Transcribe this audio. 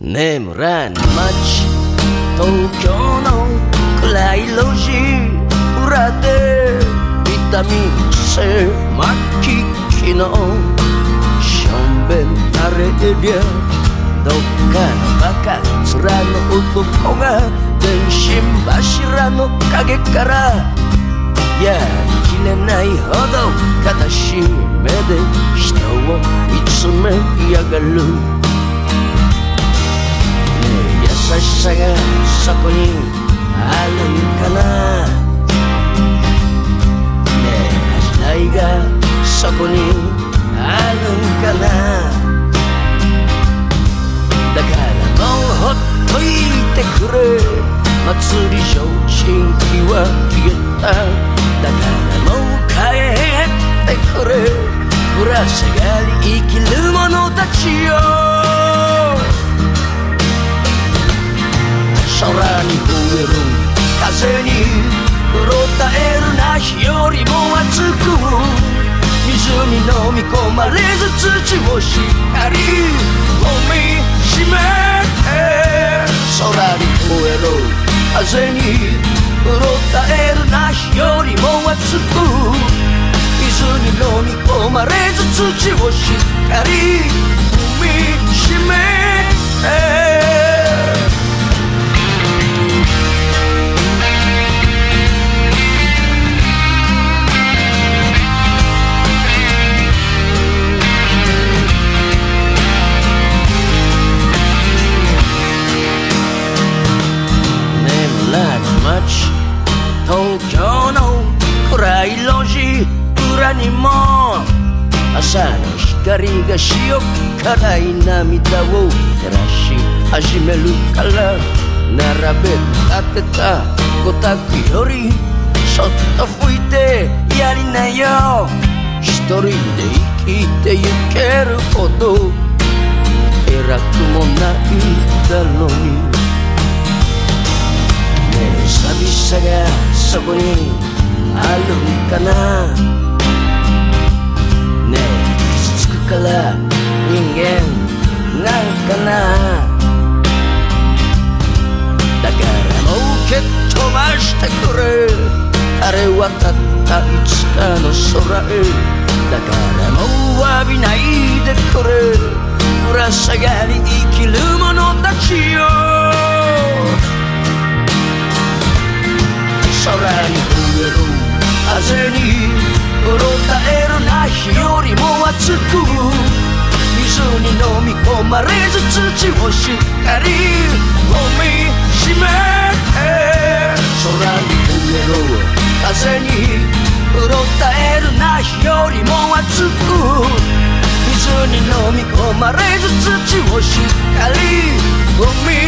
眠らぬ街。東京の暗い路地。裏でビタミン C 末期機能。しょんべん垂れりゃ。どっかのバカ面の男が電信柱の陰から。やりきれないほど悲しい目で人を見つめやがる。優しさがそこにあるんかな。ねえ恥じらいがそこにあるんかな。だからもうほっといてくれ。祭り上心気は消えた。だからもう帰ってくれ。ぶら下がり生きる者たちよ。風にうろたえるな日よりも熱く水に飲み込まれず土をしっかり踏みしめて空に増える風にうろたえるな日よりも熱く水に飲み込まれず土をしっかり踏みしめてにも朝の光が塩辛い涙を照らし始めるから並べ立てたごたくよりそっと吹いてやりなよ一人で生きてゆけるほど偉くもないだろうに寂しさがそこにあるんかなから人間なんかな。だからもう蹴っ飛ばしてくれあれはたったいつかの空へ。だからもう詫びないでくれぶら下がり生きる者たちよ。空まれず土をしっかり踏みしめて空に埋める風にうろたえるな日よりも熱く水に飲み込まれず土をしっかり踏み